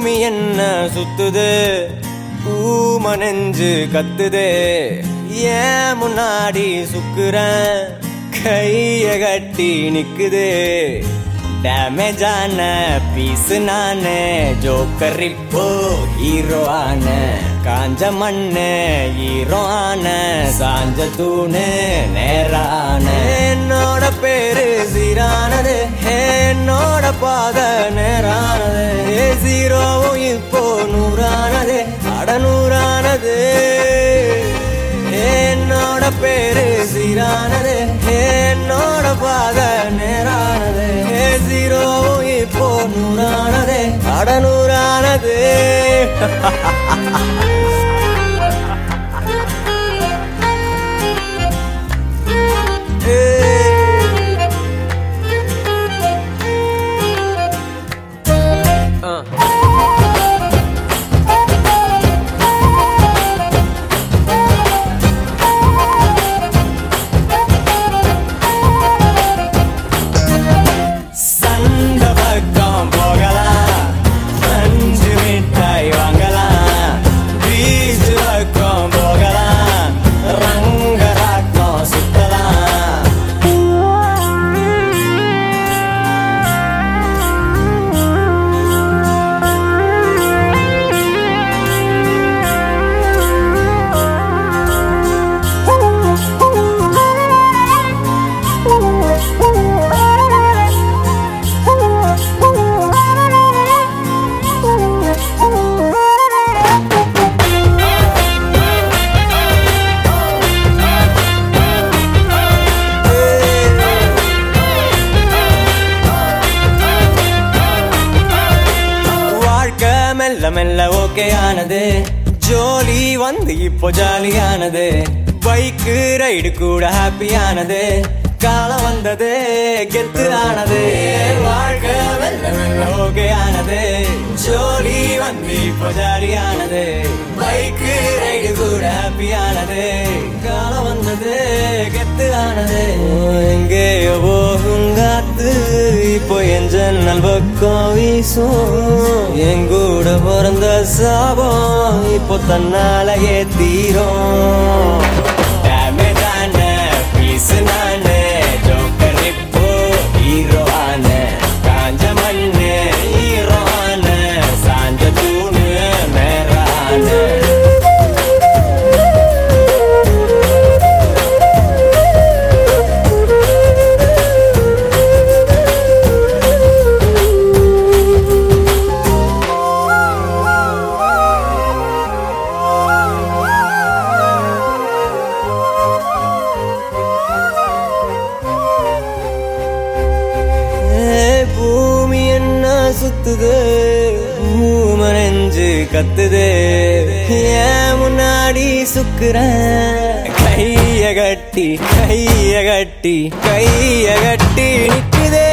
பூமி என்ன சுத்துது? பூ நெஞ்சு கத்துது. ஏன் முன்னாடி சுக்குறேன் கைய கட்டி நிக்குது. டேமேஜான பீஸ் நானு. ஜோக்கர் இப்போ ஹீரோ ஆன. காஞ்ச மண்ணு ஹீரோ ஆன. சாஞ்ச தூணு நேரான. என்னோட பேரு சீரானது. என்னோட பாத நேரானது. பேரு சீரானது. என்னோட பாத நேரானது. ஜீரோவும் இப்போ நூறானது. அட மெல்ல மெல்ல ஓகே ஆனது ஜோலி வந்து இப்போ ஜாலியானது. பைக்கு ரைடு கூட ஹாப்பியானது. காலம் வந்தது கெத்து ஆனது. வாழ்க்கை மெல்ல மெல்ல ஓகே ஆனது ஜோலி வந்து இப்போ ஜாலியானது. பைக்கு ரைடு கூட ஹாப்பியானது. காலம் வந்தது கெத்து ஆனது. எங்கேயோ போகும் காத்து இப்போ என் ஜன்னல் பக்கம் வீசும் எங்கூட பிறந்த சாபம் இப்போ தன்னாலேயே தீரும். Damage ஆன சுத்துது பூம நெஞ்சு கத்துது. ஏன் முன்னாடி சுக்குறேன் கைய கட்டி கைய கட்டி கைய கட்டி நிற்குதே